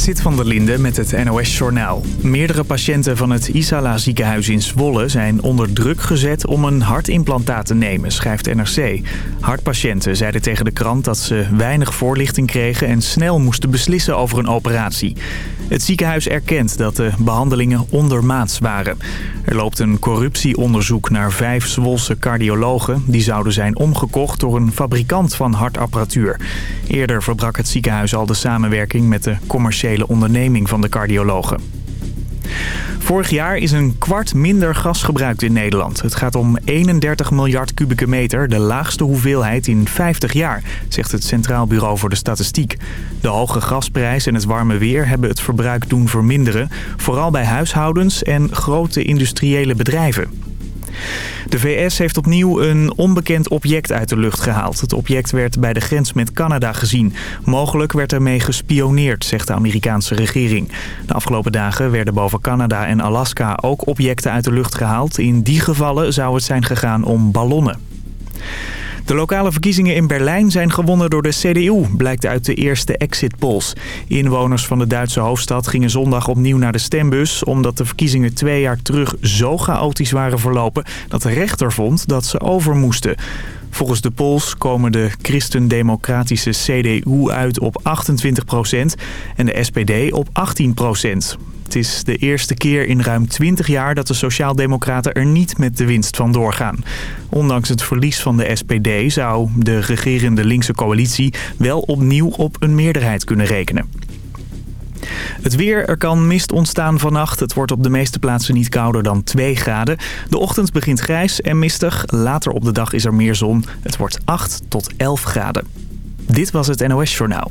Zit van der Linde met het NOS-journaal. Meerdere patiënten van het Isala ziekenhuis in Zwolle zijn onder druk gezet om een hartimplantaat te nemen, schrijft NRC. Hartpatiënten zeiden tegen de krant dat ze weinig voorlichting kregen en snel moesten beslissen over een operatie. Het ziekenhuis erkent dat de behandelingen ondermaats waren. Er loopt een corruptieonderzoek naar vijf Zwolse cardiologen. Die zouden zijn omgekocht door een fabrikant van hartapparatuur. Eerder verbrak het ziekenhuis al de samenwerking met de commerciële onderneming van de cardiologen. Vorig jaar is een kwart minder gas gebruikt in Nederland. Het gaat om 31 miljard kubieke meter, de laagste hoeveelheid in 50 jaar, zegt het Centraal Bureau voor de Statistiek. De hoge gasprijs en het warme weer hebben het verbruik doen verminderen, vooral bij huishoudens en grote industriële bedrijven. De VS heeft opnieuw een onbekend object uit de lucht gehaald. Het object werd bij de grens met Canada gezien. Mogelijk werd ermee gespioneerd, zegt de Amerikaanse regering. De afgelopen dagen werden boven Canada en Alaska ook objecten uit de lucht gehaald. In die gevallen zou het zijn gegaan om ballonnen. De lokale verkiezingen in Berlijn zijn gewonnen door de CDU, blijkt uit de eerste exit polls. Inwoners van de Duitse hoofdstad gingen zondag opnieuw naar de stembus... omdat de verkiezingen twee jaar terug zo chaotisch waren verlopen... dat de rechter vond dat ze over moesten. Volgens de polls komen de christendemocratische CDU uit op 28% en de SPD op 18 het is de eerste keer in ruim 20 jaar dat de Sociaaldemocraten er niet met de winst van doorgaan. Ondanks het verlies van de SPD zou de regerende linkse coalitie wel opnieuw op een meerderheid kunnen rekenen. Het weer, er kan mist ontstaan vannacht. Het wordt op de meeste plaatsen niet kouder dan 2 graden. De ochtend begint grijs en mistig. Later op de dag is er meer zon. Het wordt 8 tot 11 graden. Dit was het NOS Journaal.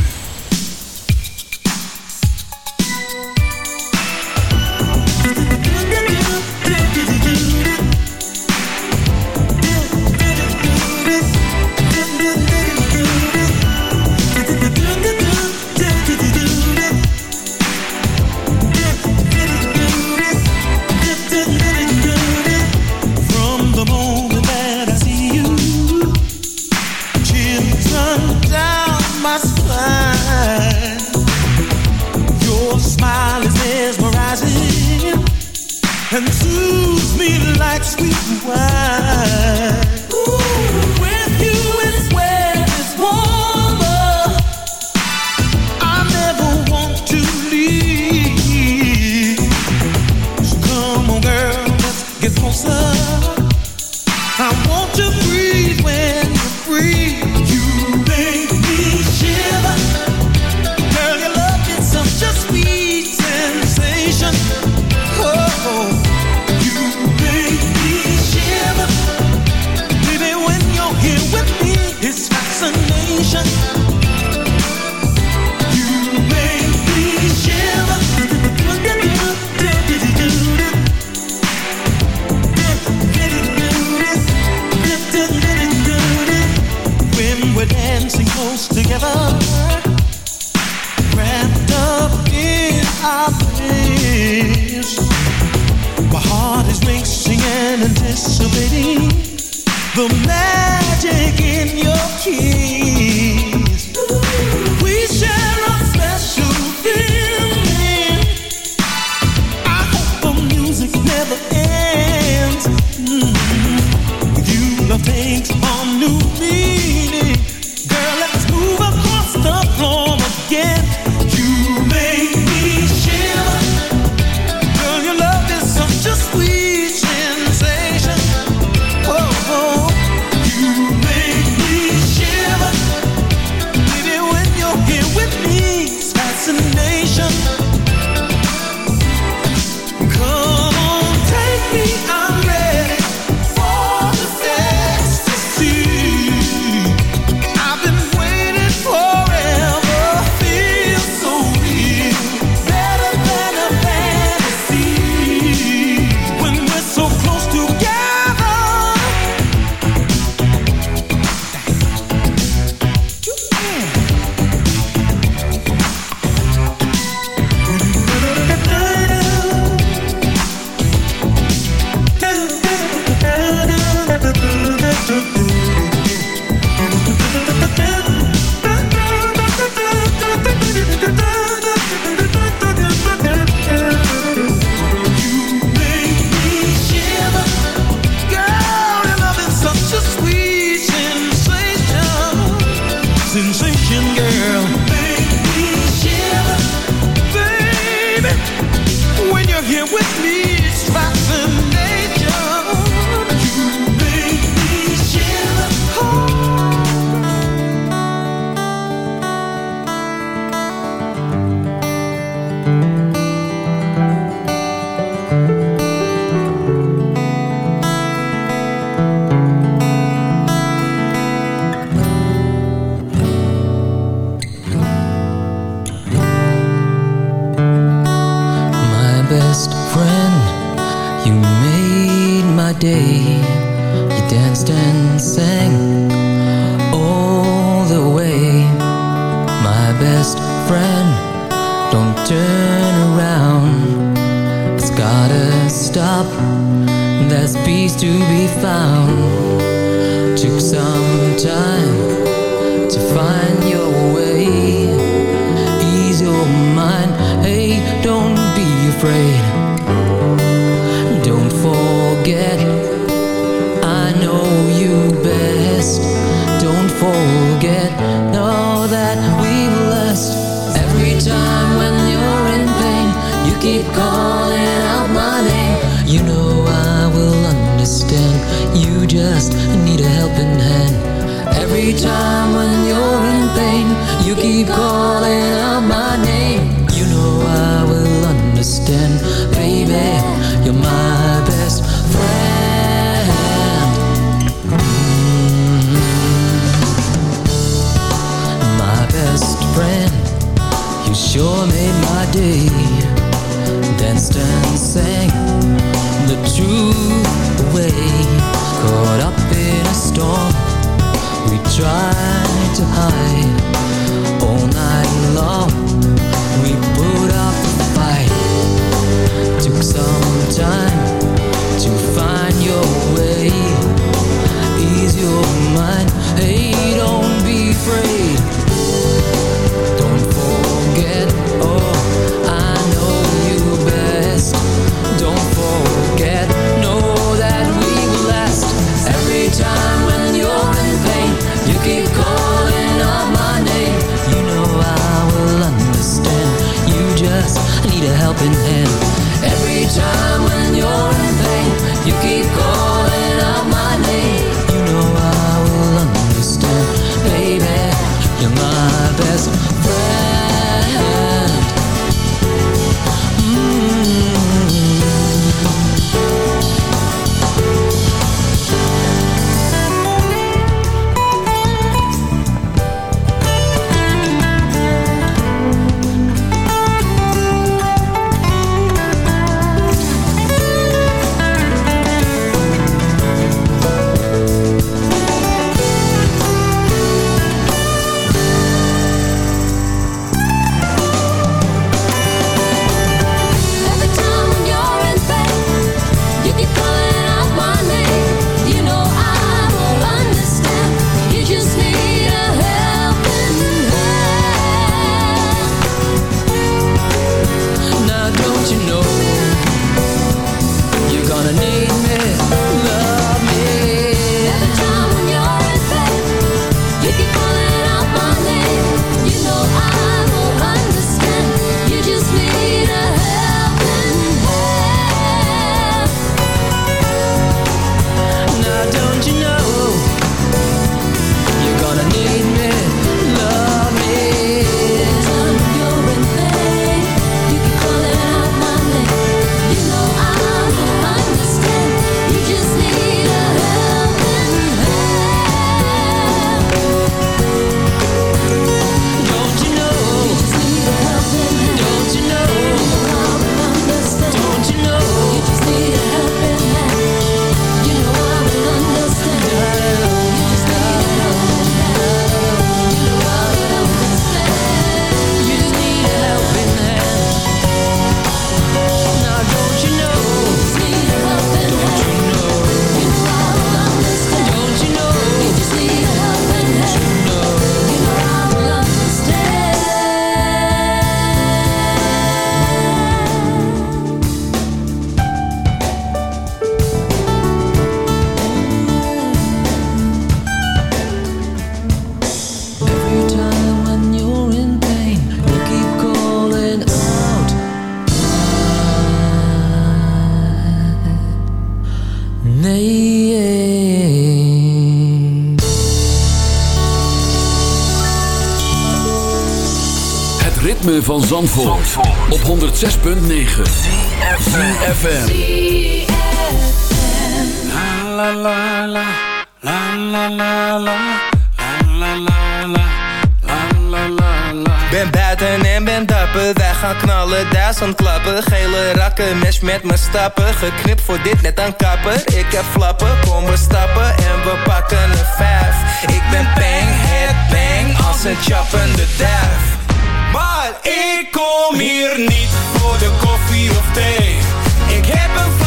anticipating the magic in your key. Zandvoort, Zandvoort. op 106.9 CFFM La la la la la la la la la la la la Ben buiten en ben dapper, wij gaan knallen, duizend klappen Gele rakken, mes met mijn stappen, geknipt voor dit net aan kapper Ik heb flappen, kom we stappen en we pakken een vijf Ik ben bang, head bang, als een chappende duif maar ik kom hier niet voor de koffie of thee. Ik heb een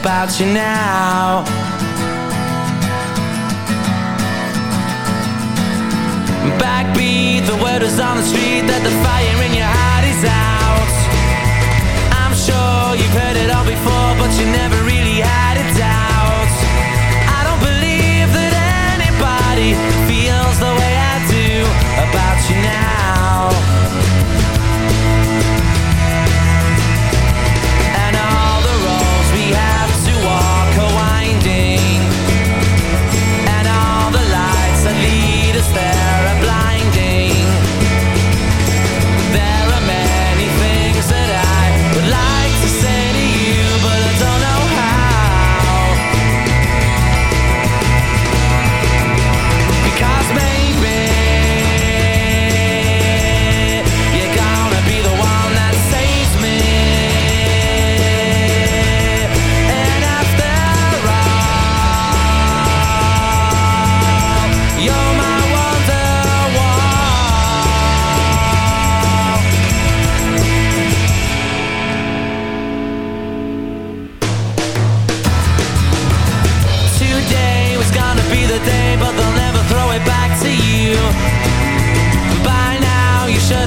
about you now. Backbeat, the word is on the street That the fire in your heart is out. I'm sure you've heard it all before But you never really have.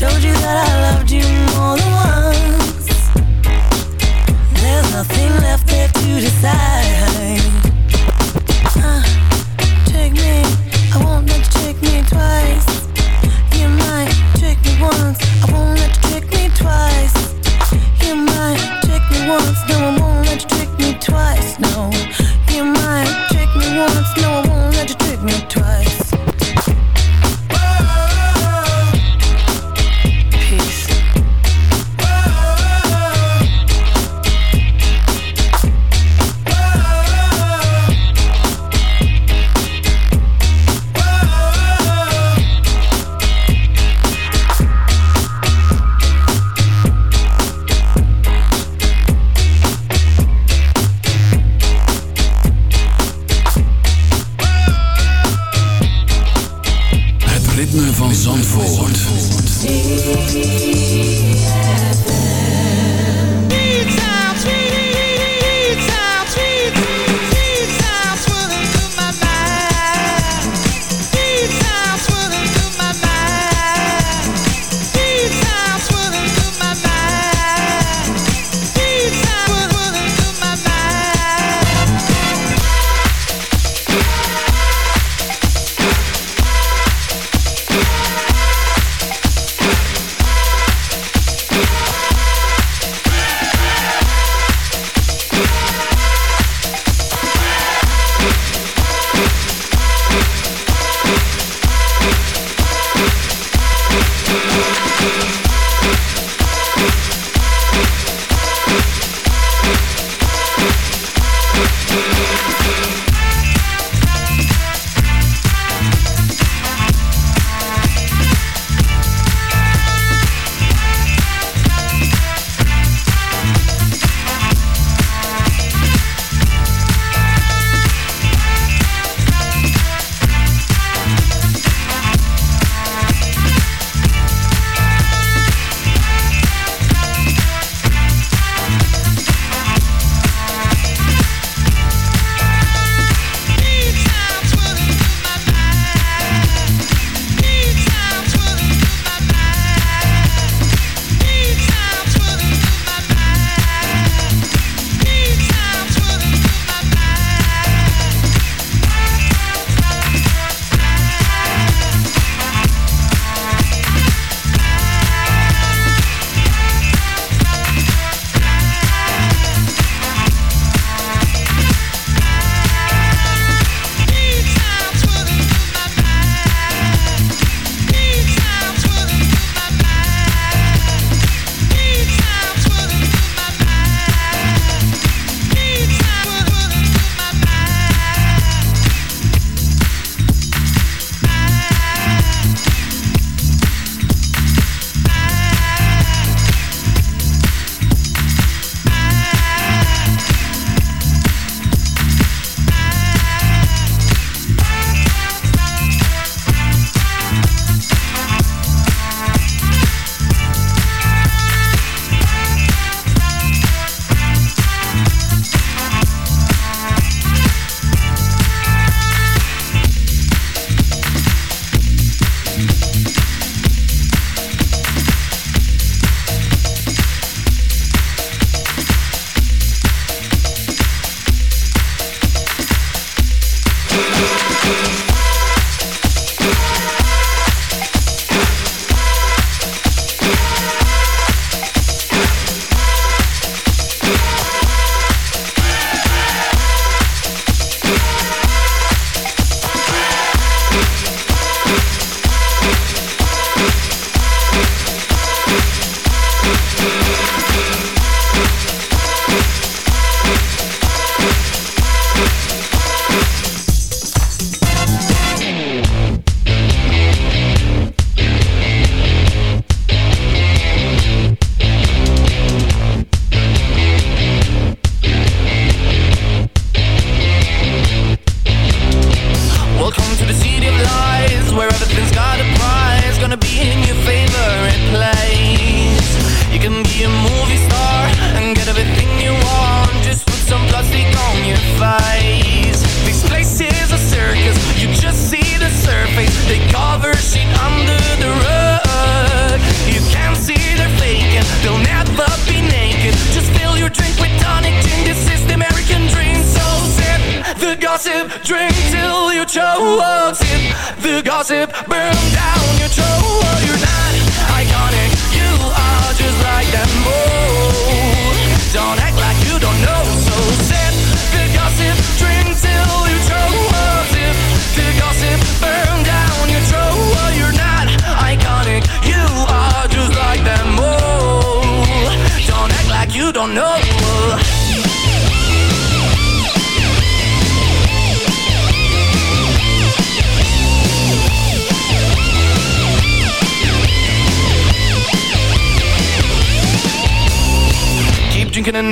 Showed you that I loved you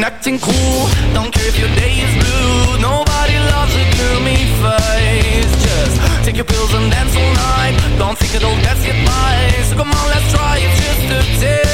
acting cool. Don't care if your day is blue. Nobody loves a gloomy face. Just take your pills and dance all night. Don't think it'll get by So come on, let's try it just a taste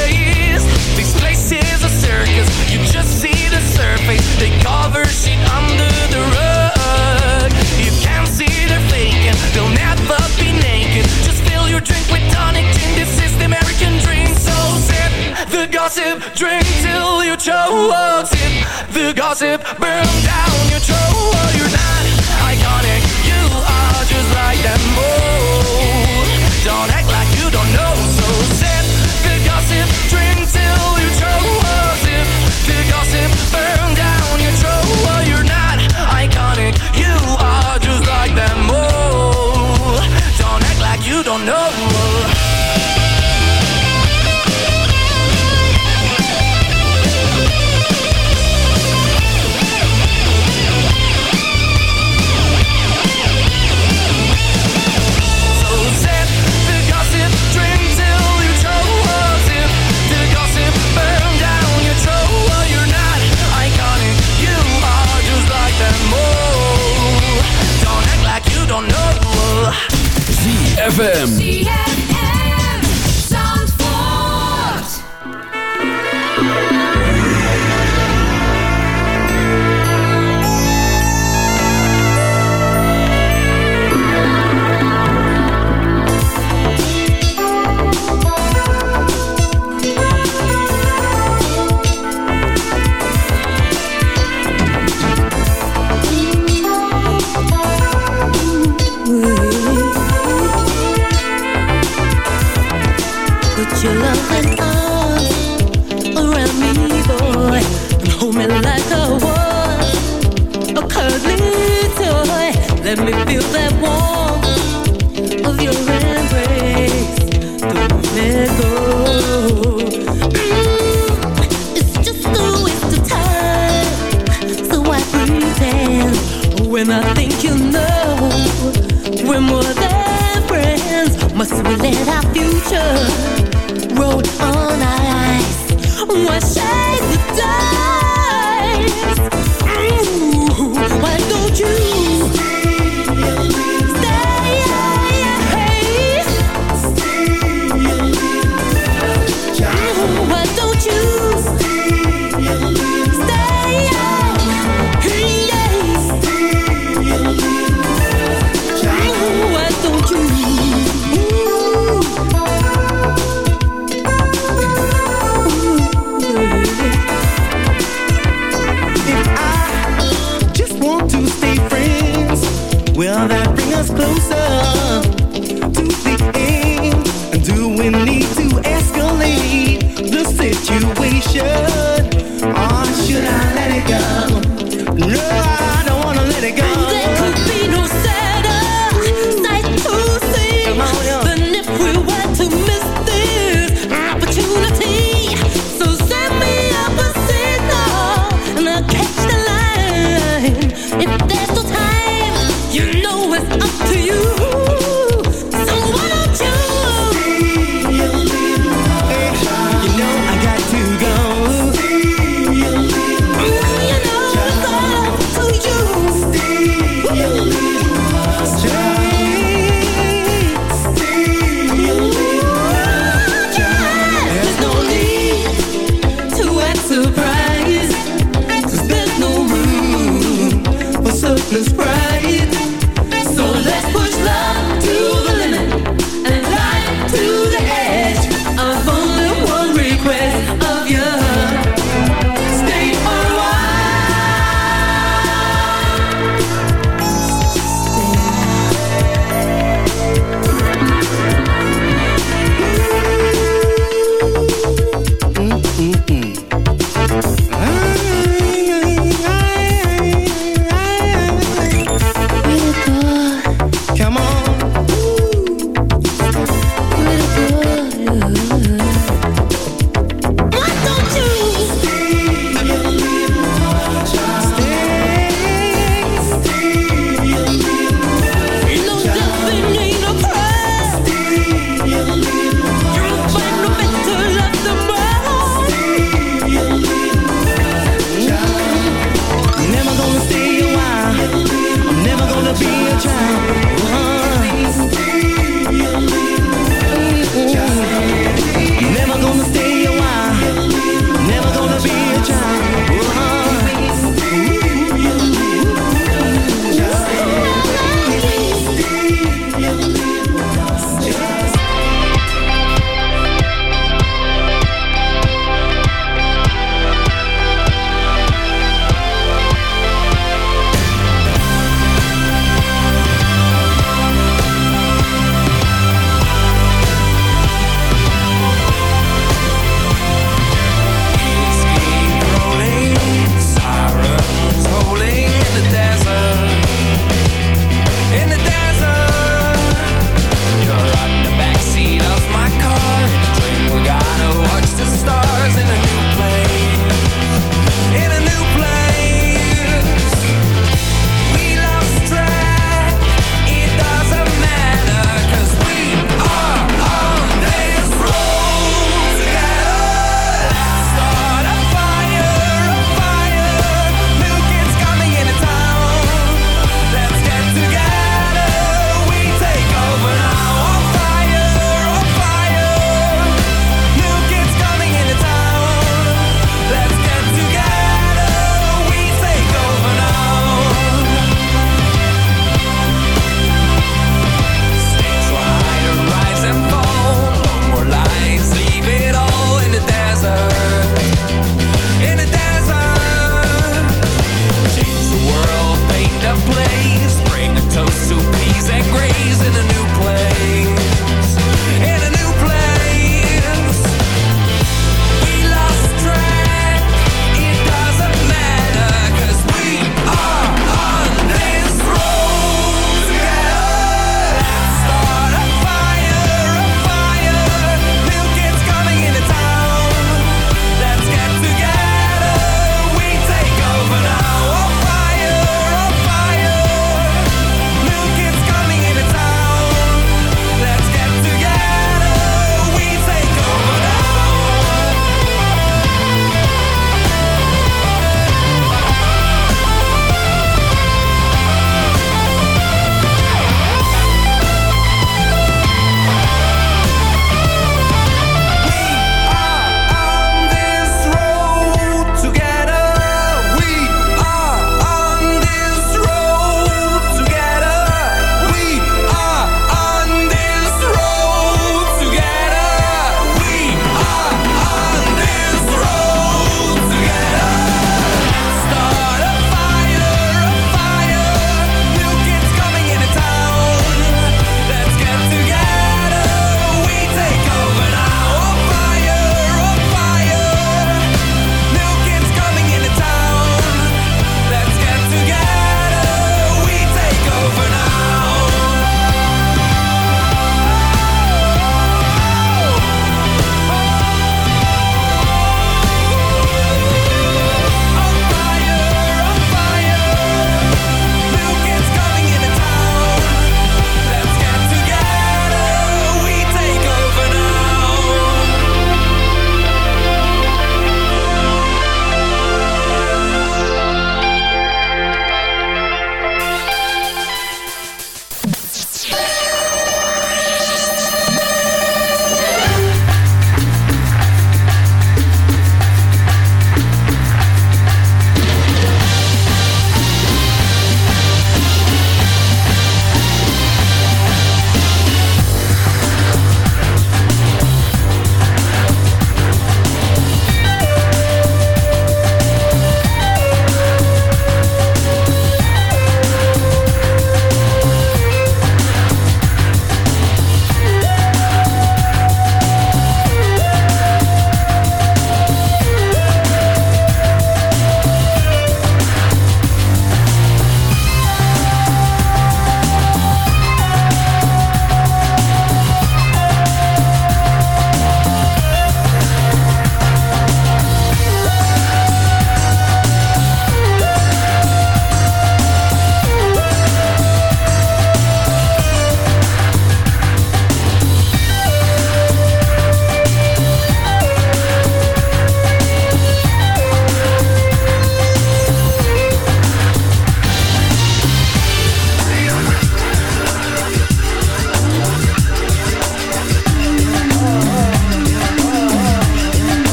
gossip, drink till you choke. Sip the gossip, burn down your throat. You're not iconic, you are just like them all. Don't ZFM.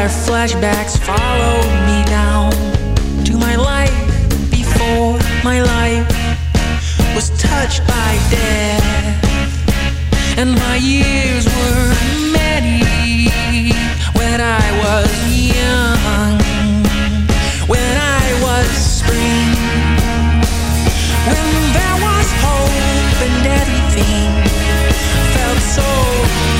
fire flashbacks follow me down to my life before my life was touched by death, and my years were many when I was young, when I was spring, when there was hope and everything felt so.